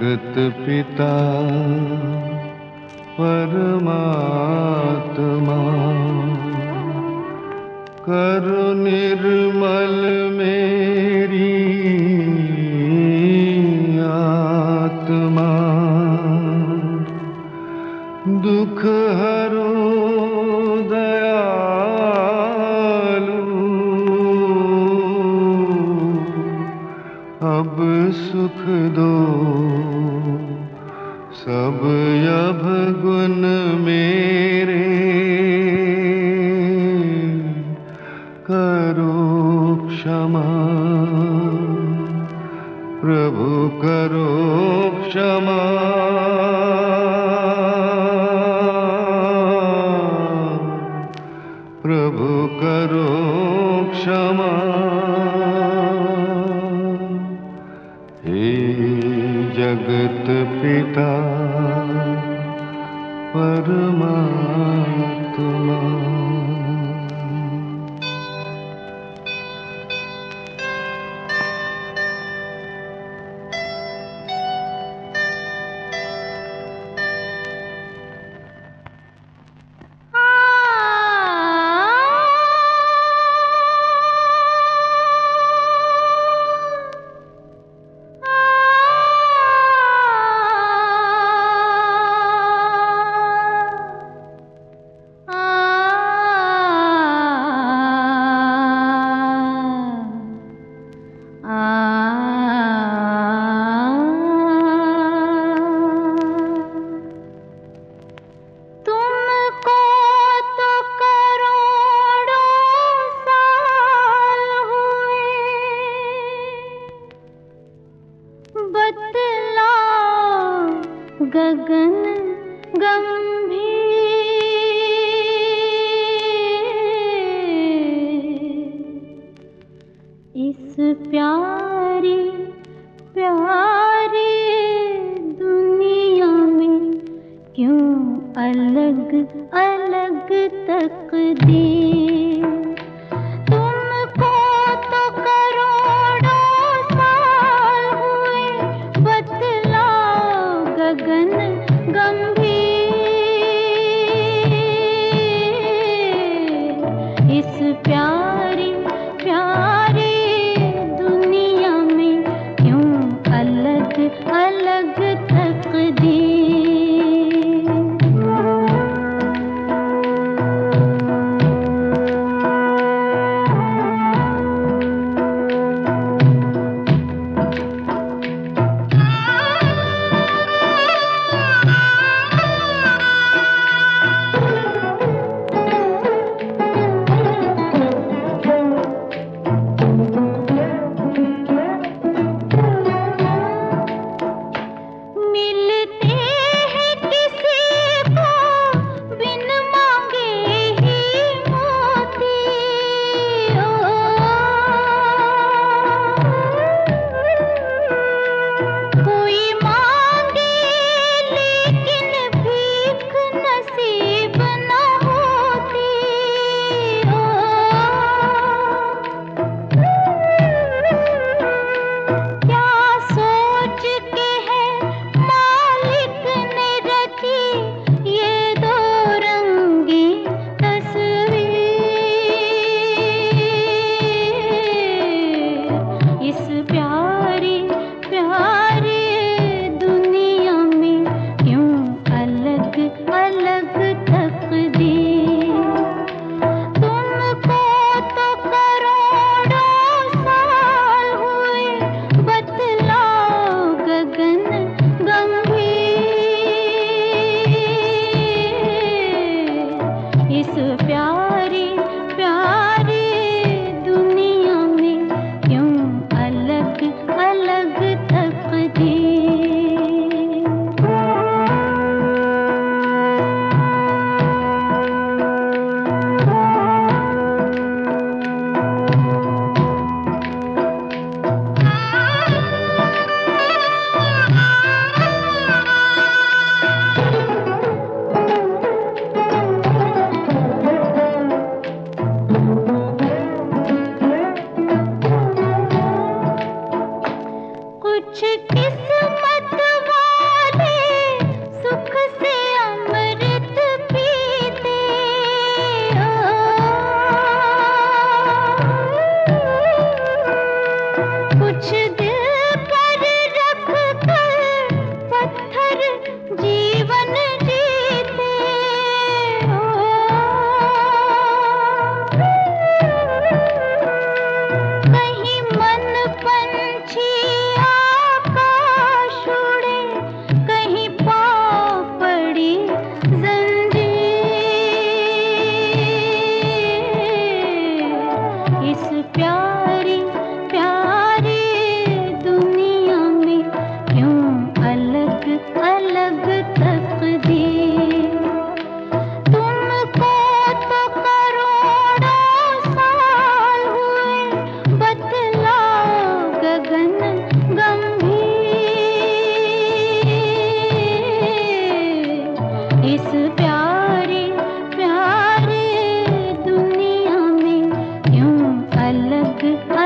जगत पिता परमात्मा करुणिर् कब अब गुण मेरे करो क्षमा। प्रभु करो क्षमा। प्रभु करो क्षमा। जगत पिता परमात्मा। अलग अलग तकदीर। प्यारी प्यार எனக்கு